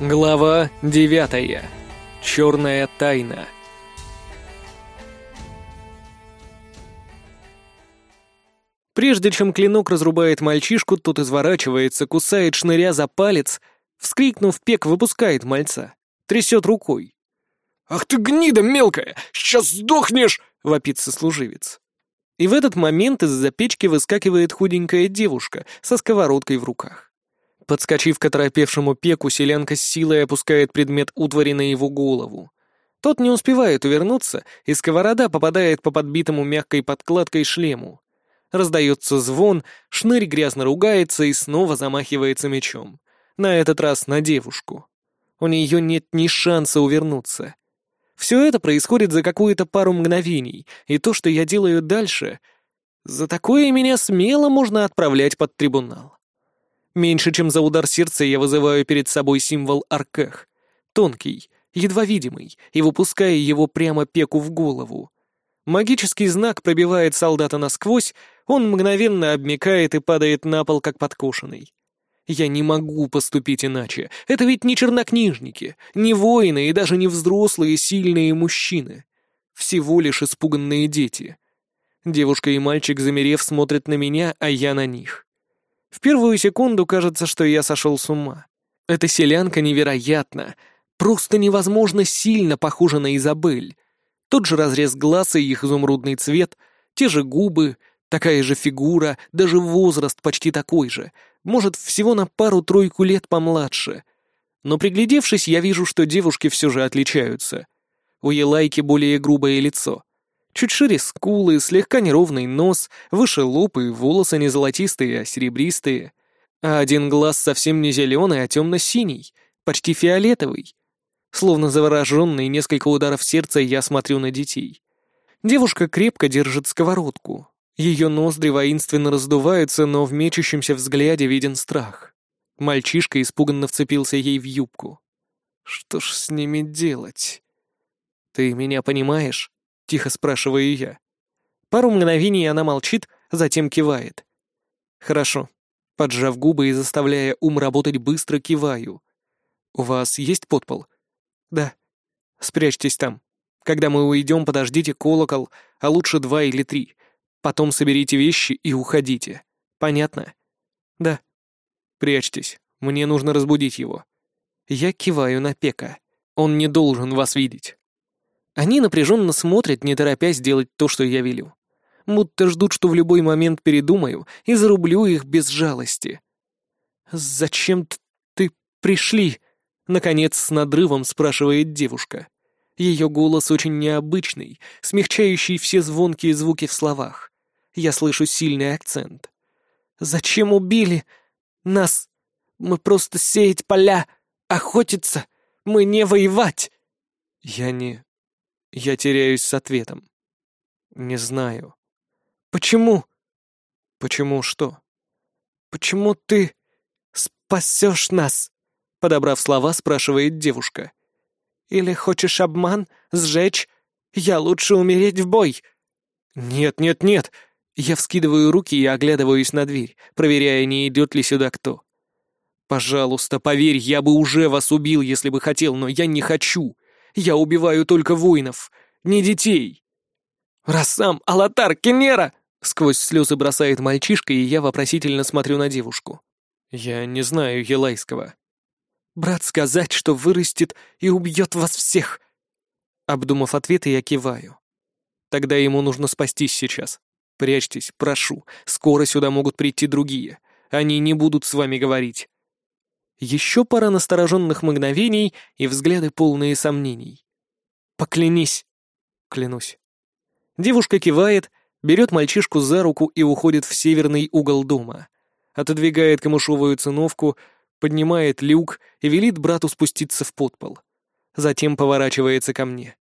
Глава девятая. Черная тайна. Прежде чем клинок разрубает мальчишку, тот изворачивается, кусает шныря за палец, вскрикнув, пек выпускает мальца, трясет рукой. «Ах ты гнида мелкая! Сейчас сдохнешь!» — вопит сослуживец. И в этот момент из-за печки выскакивает худенькая девушка со сковородкой в руках. Подскочив к оторопевшему пеку, селянка с силой опускает предмет утвари на его голову. Тот не успевает увернуться, и сковорода попадает по подбитому мягкой подкладкой шлему. Раздается звон, шнырь грязно ругается и снова замахивается мечом. На этот раз на девушку. У нее нет ни шанса увернуться. Все это происходит за какую-то пару мгновений, и то, что я делаю дальше... За такое меня смело можно отправлять под трибунал. Меньше чем за удар сердца я вызываю перед собой символ Аркех. Тонкий, едва видимый, и выпуская его прямо пеку в голову. Магический знак пробивает солдата насквозь, он мгновенно обмекает и падает на пол, как подкошенный. Я не могу поступить иначе. Это ведь не чернокнижники, не воины и даже не взрослые сильные мужчины. Всего лишь испуганные дети. Девушка и мальчик, замерев, смотрят на меня, а я на них. В первую секунду кажется, что я сошел с ума. Эта селянка невероятна, просто невозможно сильно похожа на Изабель. Тот же разрез глаз и их изумрудный цвет, те же губы, такая же фигура, даже возраст почти такой же, может, всего на пару-тройку лет помладше. Но приглядевшись, я вижу, что девушки все же отличаются. У Елайки более грубое лицо. Чуть шире скулы, слегка неровный нос, выше лоб и волосы не золотистые, а серебристые. А один глаз совсем не зеленый, а темно-синий, почти фиолетовый. Словно завороженный несколько ударов сердца я смотрю на детей. Девушка крепко держит сковородку. Ее ноздри воинственно раздуваются, но в мечущемся взгляде виден страх. Мальчишка испуганно вцепился ей в юбку. Что ж с ними делать? «Ты меня понимаешь?» — тихо спрашиваю я. Пару мгновений она молчит, затем кивает. «Хорошо». Поджав губы и заставляя ум работать быстро, киваю. «У вас есть подпол?» «Да». «Спрячьтесь там. Когда мы уйдем, подождите колокол, а лучше два или три. Потом соберите вещи и уходите. Понятно?» «Да». «Прячьтесь. Мне нужно разбудить его». Я киваю на Пека. Он не должен вас видеть. Они напряженно смотрят, не торопясь делать то, что я велю. Будто ждут, что в любой момент передумаю и зарублю их без жалости. «Зачем ты пришли?» — наконец с надрывом спрашивает девушка. Ее голос очень необычный, смягчающий все звонкие звуки в словах. Я слышу сильный акцент. «Зачем убили нас? Мы просто сеять поля, охотиться, мы не воевать!» Я не... Я теряюсь с ответом. Не знаю. Почему? Почему что? Почему ты спасешь нас? Подобрав слова, спрашивает девушка. Или хочешь обман, сжечь? Я лучше умереть в бой. Нет, нет, нет. Я вскидываю руки и оглядываюсь на дверь, проверяя, не идет ли сюда кто. «Пожалуйста, поверь, я бы уже вас убил, если бы хотел, но я не хочу. Я убиваю только воинов, не детей. «Рассам, Алатар, Кенера!» Сквозь слезы бросает мальчишка, и я вопросительно смотрю на девушку. Я не знаю Елайского. «Брат сказать, что вырастет и убьет вас всех!» Обдумав ответы, я киваю. «Тогда ему нужно спастись сейчас. Прячьтесь, прошу. Скоро сюда могут прийти другие. Они не будут с вами говорить. Еще пара настороженных мгновений и взгляды полные сомнений. «Поклянись!» «Клянусь». Девушка кивает, берет мальчишку за руку и уходит в северный угол дома. Отодвигает камышовую циновку, поднимает люк и велит брату спуститься в подпол. Затем поворачивается ко мне.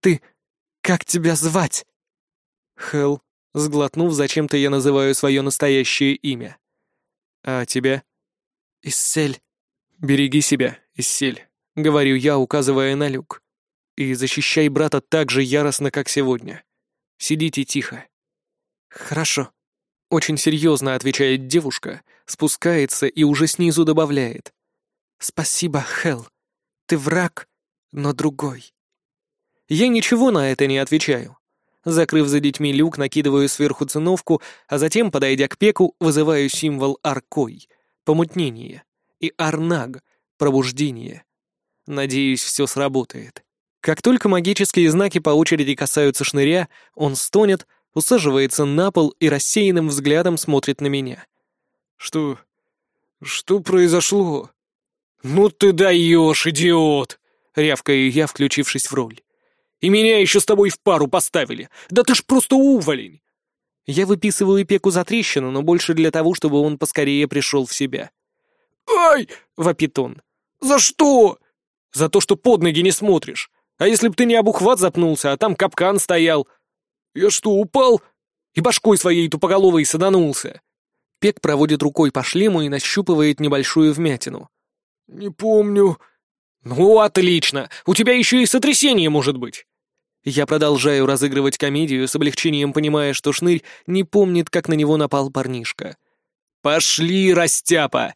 «Ты... как тебя звать?» «Хелл», сглотнув, зачем-то я называю свое настоящее имя. «А тебя?» «Иссель». «Береги себя, Иссель», — говорю я, указывая на люк. «И защищай брата так же яростно, как сегодня. Сидите тихо». «Хорошо», — очень серьезно отвечает девушка, спускается и уже снизу добавляет. «Спасибо, Хел. Ты враг, но другой». Я ничего на это не отвечаю. Закрыв за детьми люк, накидываю сверху циновку, а затем, подойдя к пеку, вызываю символ Аркой — помутнение, и Арнаг — пробуждение. Надеюсь, все сработает. Как только магические знаки по очереди касаются шныря, он стонет, усаживается на пол и рассеянным взглядом смотрит на меня. «Что... что произошло?» «Ну ты даешь, идиот!» — рявкаю я, включившись в роль. «И меня еще с тобой в пару поставили! Да ты ж просто уволень!» Я выписываю Пеку за трещину, но больше для того, чтобы он поскорее пришел в себя. «Ай!» — вопит он. «За что?» «За то, что под ноги не смотришь. А если б ты не об ухват запнулся, а там капкан стоял?» «Я что, упал?» «И башкой своей тупоголовой саданулся». Пек проводит рукой по шлему и нащупывает небольшую вмятину. «Не помню». «Ну, отлично! У тебя еще и сотрясение может быть!» Я продолжаю разыгрывать комедию, с облегчением понимая, что Шнырь не помнит, как на него напал парнишка. «Пошли, растяпа!»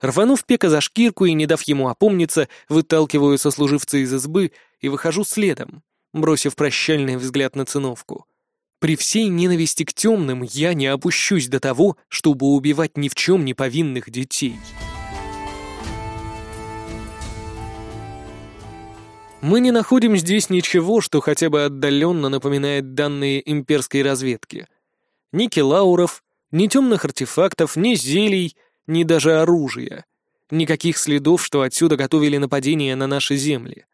Рванув Пека за шкирку и не дав ему опомниться, выталкиваю сослуживца из избы и выхожу следом, бросив прощальный взгляд на циновку. При всей ненависти к темным я не опущусь до того, чтобы убивать ни в чем не повинных детей. Мы не находим здесь ничего, что хотя бы отдаленно напоминает данные имперской разведки. Ни келауров, ни темных артефактов, ни зелий, ни даже оружия. Никаких следов, что отсюда готовили нападение на наши земли.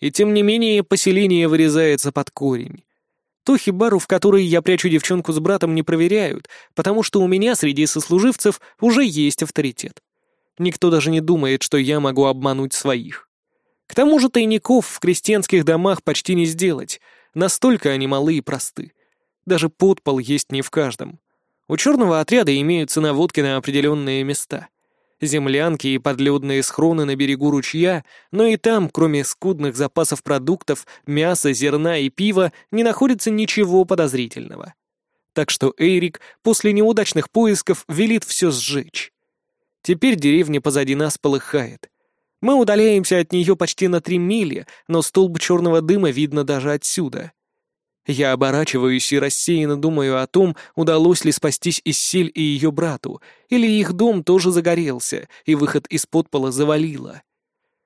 И тем не менее поселение вырезается под корень. Ту хибару, в которой я прячу девчонку с братом, не проверяют, потому что у меня среди сослуживцев уже есть авторитет. Никто даже не думает, что я могу обмануть своих. К тому же тайников в крестьянских домах почти не сделать, настолько они малы и просты. Даже подпол есть не в каждом. У черного отряда имеются наводки на определенные места. Землянки и подледные схроны на берегу ручья, но и там, кроме скудных запасов продуктов, мяса, зерна и пива, не находится ничего подозрительного. Так что Эйрик после неудачных поисков велит все сжечь. Теперь деревня позади нас полыхает — мы удаляемся от нее почти на три мили, но столб черного дыма видно даже отсюда. Я оборачиваюсь и рассеянно думаю о том, удалось ли спастись Иссель и ее брату, или их дом тоже загорелся, и выход из подпола завалило.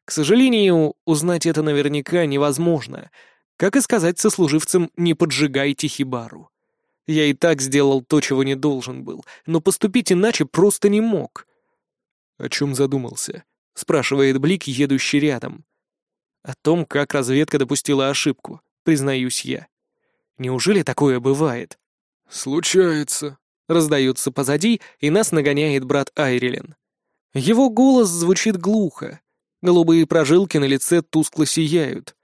К сожалению, узнать это наверняка невозможно. Как и сказать сослуживцам «не поджигайте хибару». Я и так сделал то, чего не должен был, но поступить иначе просто не мог. О чем задумался? — спрашивает Блик, едущий рядом. О том, как разведка допустила ошибку, признаюсь я. Неужели такое бывает? «Случается», — раздается позади, и нас нагоняет брат Айрилен. Его голос звучит глухо. Голубые прожилки на лице тускло сияют.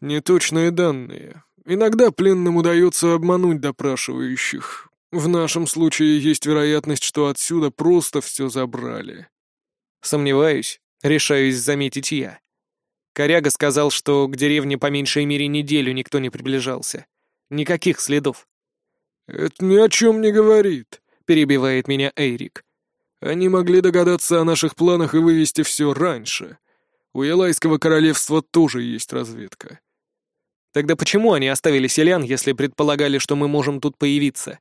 «Неточные данные. Иногда пленным удается обмануть допрашивающих. В нашем случае есть вероятность, что отсюда просто все забрали». Сомневаюсь, решаюсь заметить я. Коряга сказал, что к деревне по меньшей мере неделю никто не приближался. Никаких следов. «Это ни о чем не говорит», — перебивает меня Эйрик. «Они могли догадаться о наших планах и вывести все раньше. У Ялайского королевства тоже есть разведка». «Тогда почему они оставили селян, если предполагали, что мы можем тут появиться?»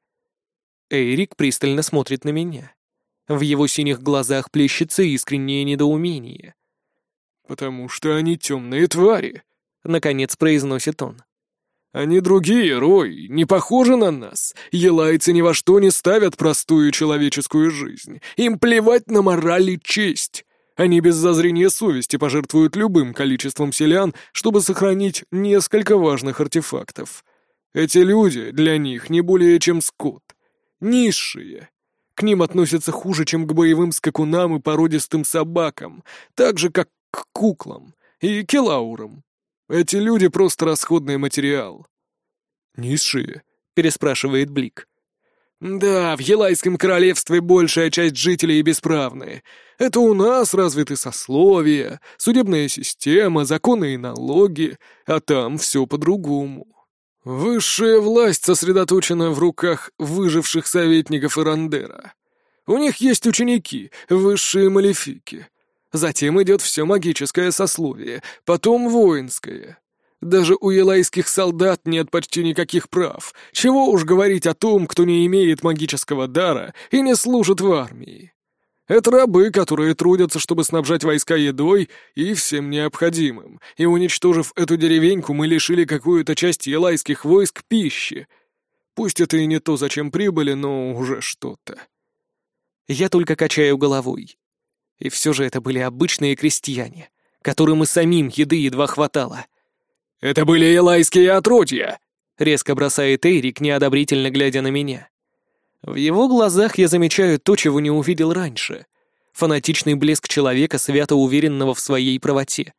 Эйрик пристально смотрит на меня. В его синих глазах плещется искреннее недоумение. «Потому что они темные твари», — наконец произносит он. «Они другие, Рой, не похожи на нас. Елайцы ни во что не ставят простую человеческую жизнь. Им плевать на мораль и честь. Они без зазрения совести пожертвуют любым количеством селян, чтобы сохранить несколько важных артефактов. Эти люди для них не более чем скот. Низшие, к ним относятся хуже, чем к боевым скакунам и породистым собакам, так же, как к куклам и келаурам. Эти люди просто расходный материал. «Низшие?» — переспрашивает Блик. «Да, в Елайском королевстве большая часть жителей бесправные. Это у нас развиты сословия, судебная система, законы и налоги, а там все по-другому. Высшая власть сосредоточена в руках выживших советников Ирандера. У них есть ученики, высшие малефики. Затем идет все магическое сословие, потом воинское. Даже у елайских солдат нет почти никаких прав. Чего уж говорить о том, кто не имеет магического дара и не служит в армии. Это рабы, которые трудятся, чтобы снабжать войска едой и всем необходимым. И уничтожив эту деревеньку, мы лишили какую-то часть елайских войск пищи. Пусть это и не то, зачем прибыли, но уже что-то. Я только качаю головой. И все же это были обычные крестьяне, которым и самим еды едва хватало. «Это были елайские отродья!» — резко бросает Эйрик, неодобрительно глядя на меня. В его глазах я замечаю то, чего не увидел раньше. Фанатичный блеск человека, свято уверенного в своей правоте.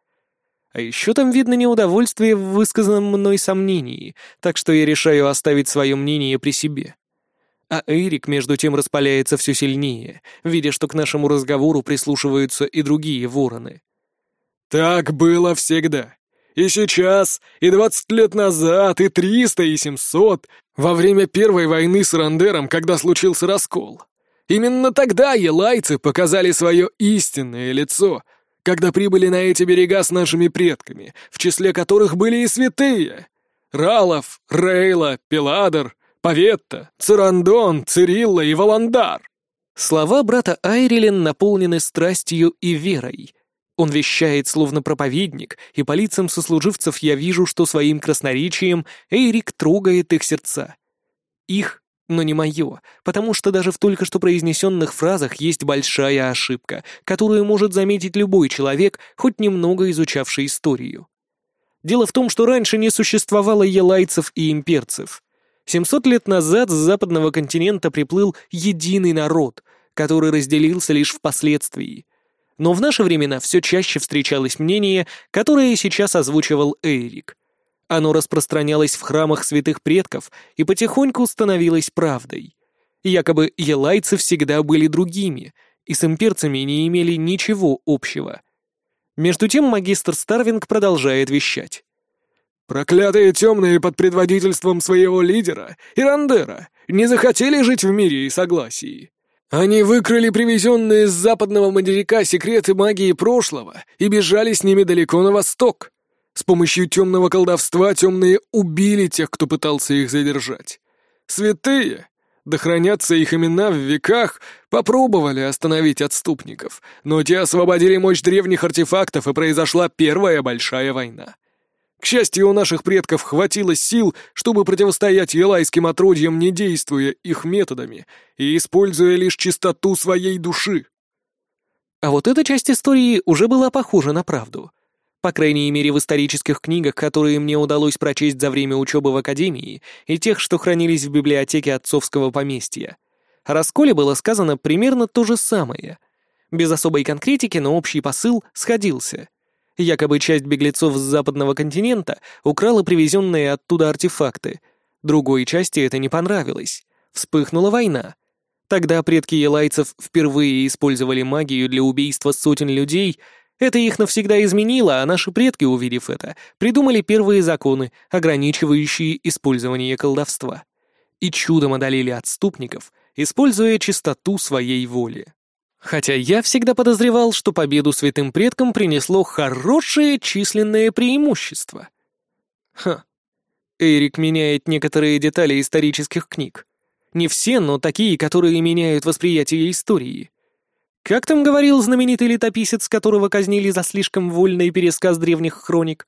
А еще там видно неудовольствие в высказанном мной сомнении, так что я решаю оставить свое мнение при себе. А Эрик, между тем, распаляется все сильнее, видя, что к нашему разговору прислушиваются и другие вороны. «Так было всегда. И сейчас, и двадцать лет назад, и триста, и семьсот, во время Первой войны с Рандером, когда случился раскол. Именно тогда елайцы показали свое истинное лицо, когда прибыли на эти берега с нашими предками, в числе которых были и святые. Ралов, Рейла, Пеладор, Паветта, Цирандон, Цирилла и Валандар. Слова брата Айрилен наполнены страстью и верой — он вещает, словно проповедник, и по лицам сослуживцев я вижу, что своим красноречием Эйрик трогает их сердца. Их, но не мое, потому что даже в только что произнесенных фразах есть большая ошибка, которую может заметить любой человек, хоть немного изучавший историю. Дело в том, что раньше не существовало елайцев и имперцев. 700 лет назад с западного континента приплыл единый народ, который разделился лишь впоследствии — но в наши времена все чаще встречалось мнение, которое сейчас озвучивал Эрик. Оно распространялось в храмах святых предков и потихоньку становилось правдой. Якобы елайцы всегда были другими и с имперцами не имели ничего общего. Между тем магистр Старвинг продолжает вещать. «Проклятые темные под предводительством своего лидера, Ирандера, не захотели жить в мире и согласии. Они выкрали привезенные с западного материка секреты магии прошлого и бежали с ними далеко на восток. С помощью темного колдовства темные убили тех, кто пытался их задержать. Святые, да хранятся их имена в веках, попробовали остановить отступников, но те освободили мощь древних артефактов, и произошла Первая Большая война. К счастью, у наших предков хватило сил, чтобы противостоять елайским отродьям, не действуя их методами и используя лишь чистоту своей души. А вот эта часть истории уже была похожа на правду. По крайней мере, в исторических книгах, которые мне удалось прочесть за время учебы в академии, и тех, что хранились в библиотеке отцовского поместья. О расколе было сказано примерно то же самое. Без особой конкретики, но общий посыл сходился — Якобы часть беглецов с западного континента украла привезенные оттуда артефакты. Другой части это не понравилось. Вспыхнула война. Тогда предки елайцев впервые использовали магию для убийства сотен людей. Это их навсегда изменило, а наши предки, увидев это, придумали первые законы, ограничивающие использование колдовства. И чудом одолели отступников, используя чистоту своей воли. Хотя я всегда подозревал, что победу святым предкам принесло хорошее численное преимущество. Ха. Эрик меняет некоторые детали исторических книг. Не все, но такие, которые меняют восприятие истории. Как там говорил знаменитый летописец, которого казнили за слишком вольный пересказ древних хроник?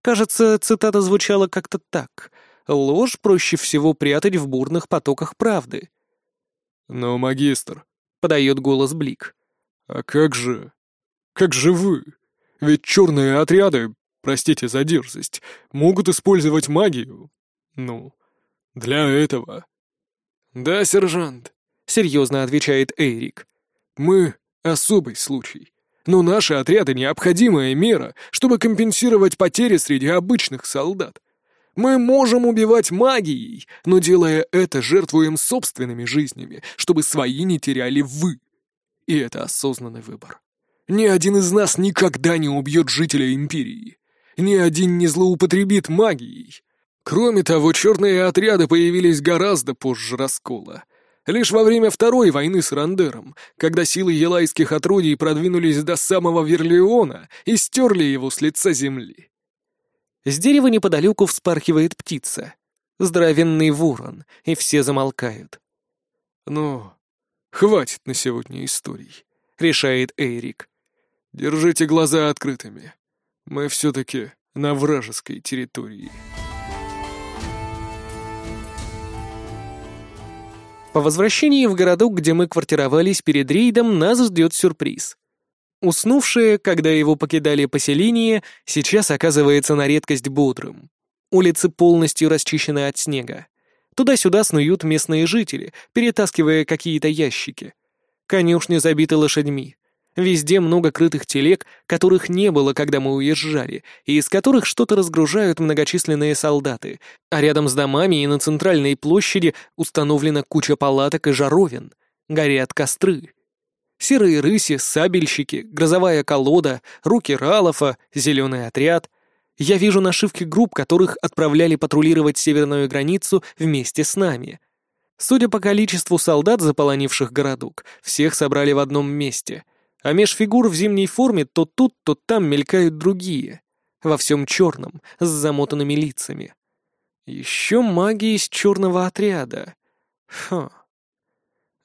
Кажется, цитата звучала как-то так. «Ложь проще всего прятать в бурных потоках правды». «Но, магистр, подает голос Блик. «А как же... как же вы? Ведь черные отряды, простите за дерзость, могут использовать магию. Ну, для этого». «Да, сержант», — серьезно отвечает Эрик. «Мы — особый случай. Но наши отряды — необходимая мера, чтобы компенсировать потери среди обычных солдат. Мы можем убивать магией, но делая это, жертвуем собственными жизнями, чтобы свои не теряли вы. И это осознанный выбор. Ни один из нас никогда не убьет жителя Империи. Ни один не злоупотребит магией. Кроме того, черные отряды появились гораздо позже раскола. Лишь во время Второй войны с Рандером, когда силы елайских отродий продвинулись до самого Верлеона и стерли его с лица земли. С дерева неподалеку вспархивает птица. Здоровенный ворон, и все замолкают. «Ну, хватит на сегодня историй», — решает Эйрик. «Держите глаза открытыми. Мы все-таки на вражеской территории». По возвращении в городок, где мы квартировались перед рейдом, нас ждет сюрприз. Уснувшее, когда его покидали поселение, сейчас оказывается на редкость бодрым. Улицы полностью расчищены от снега. Туда-сюда снуют местные жители, перетаскивая какие-то ящики. Конюшни забиты лошадьми. Везде много крытых телег, которых не было, когда мы уезжали, и из которых что-то разгружают многочисленные солдаты, а рядом с домами и на центральной площади установлена куча палаток и жаровин. Горят костры. Серые рыси, сабельщики, грозовая колода, руки Ралофа, зеленый отряд. Я вижу нашивки групп, которых отправляли патрулировать северную границу вместе с нами. Судя по количеству солдат, заполонивших городок, всех собрали в одном месте. А меж фигур в зимней форме то тут, то там мелькают другие. Во всем черном, с замотанными лицами. Еще маги из черного отряда. Хм.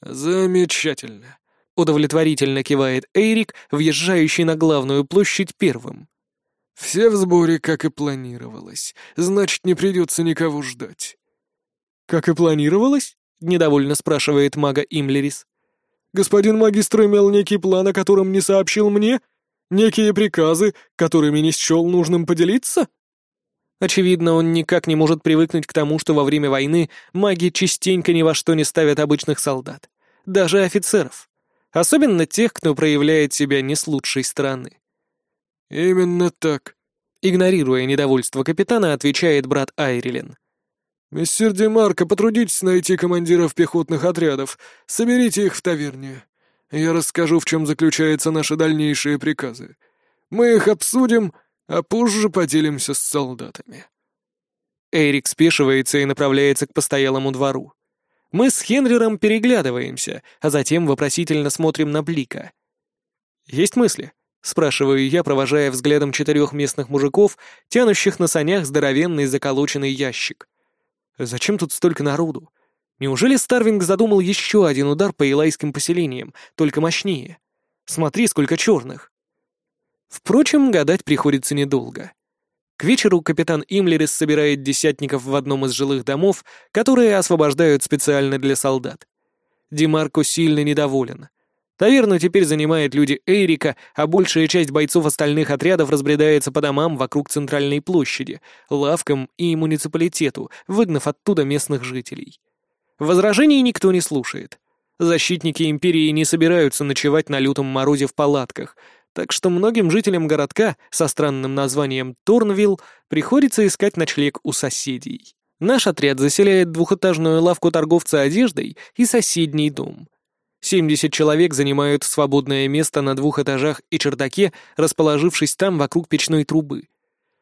Замечательно. Удовлетворительно кивает Эйрик, въезжающий на главную площадь первым. «Все в сборе, как и планировалось. Значит, не придется никого ждать». «Как и планировалось?» — недовольно спрашивает мага Имлерис. «Господин магистр имел некий план, о котором не сообщил мне? Некие приказы, которыми не счел нужным поделиться?» Очевидно, он никак не может привыкнуть к тому, что во время войны маги частенько ни во что не ставят обычных солдат, даже офицеров. Особенно тех, кто проявляет себя не с лучшей стороны. «Именно так», — игнорируя недовольство капитана, отвечает брат Айрилен. «Мессир Демарко, потрудитесь найти командиров пехотных отрядов. Соберите их в таверне. Я расскажу, в чем заключаются наши дальнейшие приказы. Мы их обсудим, а позже поделимся с солдатами». Эрик спешивается и направляется к постоялому двору. Мы с Хенрером переглядываемся, а затем вопросительно смотрим на Блика. «Есть мысли?» — спрашиваю я, провожая взглядом четырех местных мужиков, тянущих на санях здоровенный заколоченный ящик. «Зачем тут столько народу? Неужели Старвинг задумал еще один удар по илайским поселениям, только мощнее? Смотри, сколько черных!» Впрочем, гадать приходится недолго. К вечеру капитан Имлерис собирает десятников в одном из жилых домов, которые освобождают специально для солдат. Димарко сильно недоволен. Таверну теперь занимают люди Эйрика, а большая часть бойцов остальных отрядов разбредается по домам вокруг центральной площади, лавкам и муниципалитету, выгнав оттуда местных жителей. Возражений никто не слушает. Защитники Империи не собираются ночевать на лютом морозе в палатках — так что многим жителям городка со странным названием Торнвилл приходится искать ночлег у соседей. Наш отряд заселяет двухэтажную лавку торговца одеждой и соседний дом. 70 человек занимают свободное место на двух этажах и чердаке, расположившись там вокруг печной трубы.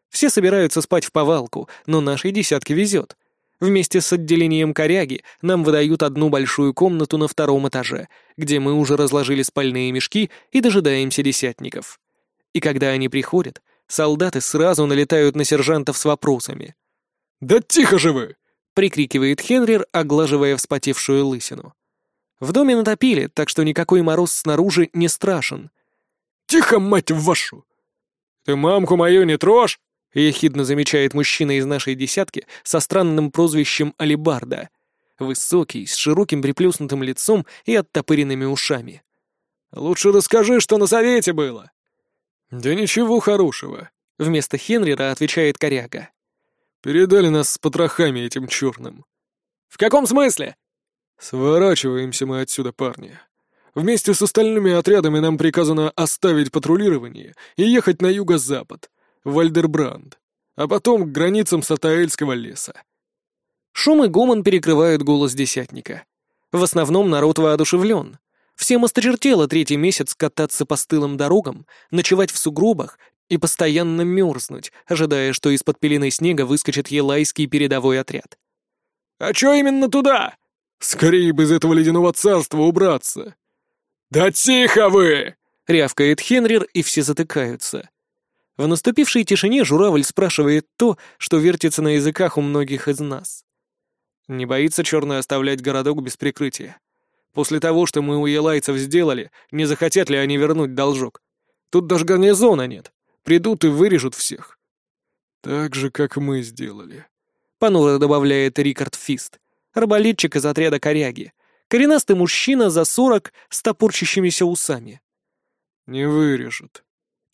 Все собираются спать в повалку, но нашей десятке везет. Вместе с отделением коряги нам выдают одну большую комнату на втором этаже, где мы уже разложили спальные мешки и дожидаемся десятников. И когда они приходят, солдаты сразу налетают на сержантов с вопросами. «Да тихо же вы!» — прикрикивает Хенрир, оглаживая вспотевшую лысину. В доме натопили, так что никакой мороз снаружи не страшен. «Тихо, мать вашу!» «Ты мамку мою не трожь!» Ехидно замечает мужчина из нашей десятки со странным прозвищем Алибарда. Высокий, с широким приплюснутым лицом и оттопыренными ушами. «Лучше расскажи, что на совете было». «Да ничего хорошего», — вместо Хенрира отвечает коряга. «Передали нас с потрохами этим черным». «В каком смысле?» «Сворачиваемся мы отсюда, парни. Вместе с остальными отрядами нам приказано оставить патрулирование и ехать на юго-запад, Вальдербранд, а потом к границам Сатаэльского леса. Шум и гомон перекрывают голос десятника. В основном народ воодушевлен. Всем осточертело третий месяц кататься по стылым дорогам, ночевать в сугробах и постоянно мерзнуть, ожидая, что из-под пелены снега выскочит елайский передовой отряд. «А чё именно туда?» Скорее бы из этого ледяного царства убраться!» «Да тихо вы!» — рявкает Хенрир, и все затыкаются. В наступившей тишине журавль спрашивает то, что вертится на языках у многих из нас. Не боится черный оставлять городок без прикрытия. После того, что мы у елайцев сделали, не захотят ли они вернуть должок? Тут даже гарнизона нет. Придут и вырежут всех. Так же, как мы сделали. Понуро добавляет Рикард Фист, арбалетчик из отряда коряги. Коренастый мужчина за сорок с топорчащимися усами. «Не вырежут», —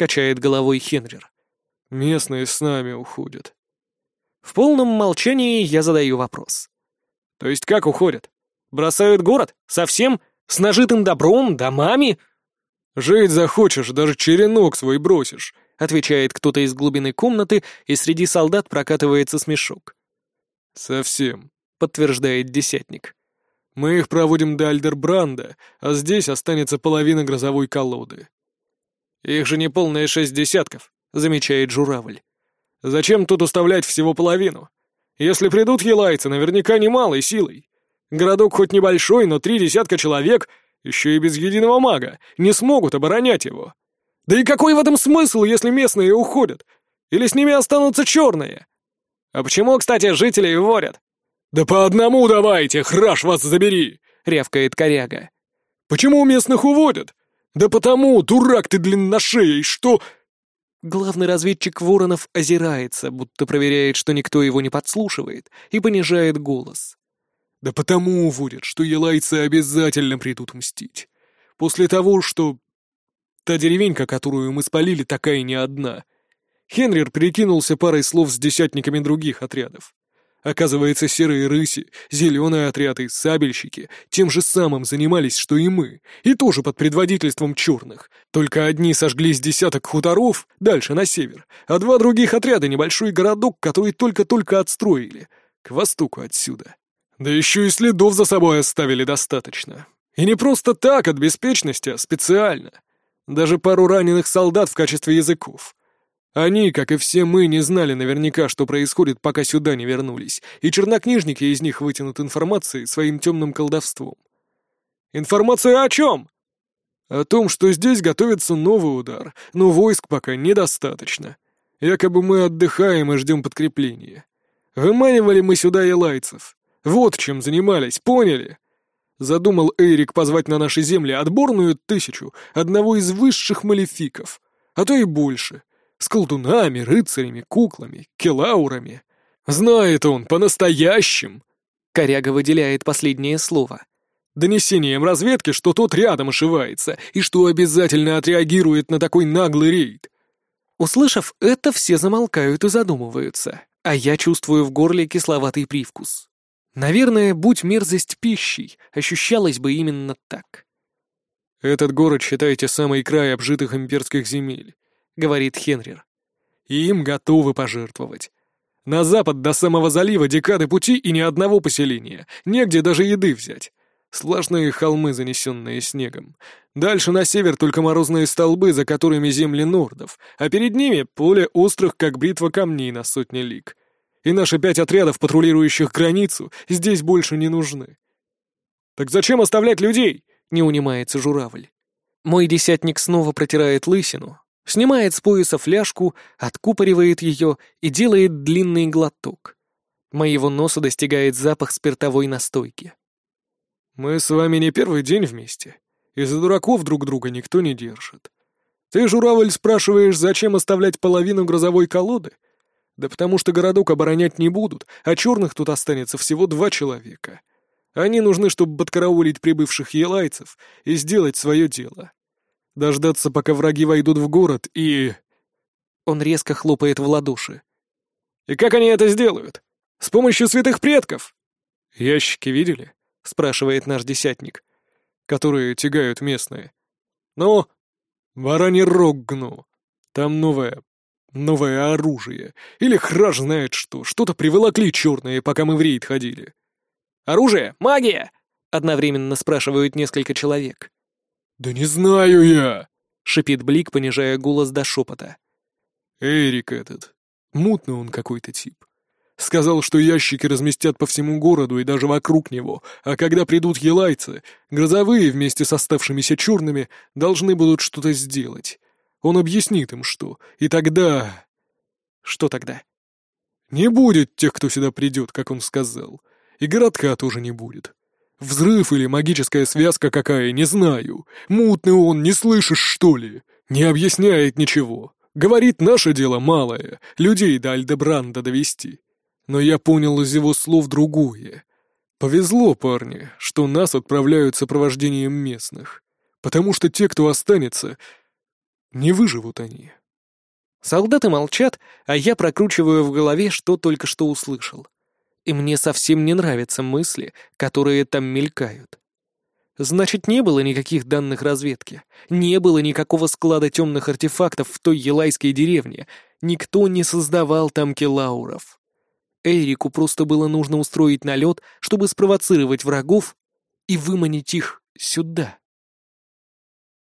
качает головой Хенрир. «Местные с нами уходят». В полном молчании я задаю вопрос. «То есть как уходят? Бросают город? Совсем? С нажитым добром, домами?» «Жить захочешь, даже черенок свой бросишь», — отвечает кто-то из глубины комнаты, и среди солдат прокатывается смешок. «Совсем», — подтверждает десятник. «Мы их проводим до Альдербранда, а здесь останется половина грозовой колоды». «Их же не полные шесть десятков», — замечает журавль. «Зачем тут уставлять всего половину? Если придут елайцы, наверняка немалой силой. Городок хоть небольшой, но три десятка человек, еще и без единого мага, не смогут оборонять его. Да и какой в этом смысл, если местные уходят? Или с ними останутся черные? А почему, кстати, жители ворят? «Да по одному давайте, храш вас забери!» — рявкает коряга. «Почему местных уводят? Да потому, дурак ты длинношеей, что...» Главный разведчик Воронов озирается, будто проверяет, что никто его не подслушивает, и понижает голос. «Да потому уводят, что елайцы обязательно придут мстить. После того, что... Та деревенька, которую мы спалили, такая не одна. Хенрир перекинулся парой слов с десятниками других отрядов. Оказывается, серые рыси, зеленые отряды, сабельщики тем же самым занимались, что и мы, и тоже под предводительством черных. Только одни сожгли с десяток хуторов дальше на север, а два других отряда небольшой городок, который только-только отстроили, к востоку отсюда. Да еще и следов за собой оставили достаточно. И не просто так, от беспечности, а специально. Даже пару раненых солдат в качестве языков. Они, как и все мы, не знали наверняка, что происходит, пока сюда не вернулись, и чернокнижники из них вытянут информацию своим темным колдовством. Информация о чем? О том, что здесь готовится новый удар, но войск пока недостаточно. Якобы мы отдыхаем и ждем подкрепления. Выманивали мы сюда и лайцев. Вот чем занимались, поняли? Задумал Эрик позвать на наши земли отборную тысячу одного из высших малефиков, а то и больше — с колдунами, рыцарями, куклами, келаурами. Знает он по-настоящим. Коряга выделяет последнее слово. Донесением разведки, что тот рядом ошивается, и что обязательно отреагирует на такой наглый рейд. Услышав это, все замолкают и задумываются, а я чувствую в горле кисловатый привкус. Наверное, будь мерзость пищей, ощущалась бы именно так. Этот город, считайте, самый край обжитых имперских земель. — говорит Хенрир. «И им готовы пожертвовать. На запад до самого залива декады пути и ни одного поселения, негде даже еды взять. Сплошные холмы, занесенные снегом. Дальше на север только морозные столбы, за которыми земли нордов, а перед ними поле острых, как бритва камней на сотни лиг. И наши пять отрядов, патрулирующих границу, здесь больше не нужны. «Так зачем оставлять людей?» — не унимается журавль. Мой десятник снова протирает лысину, Снимает с пояса фляжку, откупоривает ее и делает длинный глоток. Моего носа достигает запах спиртовой настойки. «Мы с вами не первый день вместе. Из-за дураков друг друга никто не держит. Ты, журавль, спрашиваешь, зачем оставлять половину грозовой колоды? Да потому что городок оборонять не будут, а черных тут останется всего два человека. Они нужны, чтобы подкараулить прибывших елайцев и сделать свое дело. Дождаться, пока враги войдут в город, и...» Он резко хлопает в ладоши. «И как они это сделают? С помощью святых предков?» «Ящики видели?» — спрашивает наш десятник. «Которые тягают местные». «Ну, бараний рог гну. Там новое... новое оружие. Или храж знает что. Что-то приволокли черные, пока мы в рейд ходили». «Оружие! Магия!» — одновременно спрашивают несколько человек. «Да не знаю я!» — шипит Блик, понижая голос до шепота. «Эрик этот. Мутный он какой-то тип. Сказал, что ящики разместят по всему городу и даже вокруг него, а когда придут елайцы, грозовые вместе с оставшимися черными должны будут что-то сделать. Он объяснит им что, и тогда... Что тогда? Не будет тех, кто сюда придет, как он сказал. И городка тоже не будет. Взрыв или магическая связка какая, не знаю. Мутный он, не слышишь, что ли? Не объясняет ничего. Говорит, наше дело малое, людей до Альдебранда довести но я понял из его слов другое. Повезло, парни, что нас отправляют сопровождением местных, потому что те, кто останется, не выживут они. Солдаты молчат, а я прокручиваю в голове, что только что услышал. И мне совсем не нравятся мысли, которые там мелькают. Значит, не было никаких данных разведки, не было никакого склада темных артефактов в той елайской деревне, никто не создавал там келауров. Эрику просто было нужно устроить налет, чтобы спровоцировать врагов и выманить их сюда.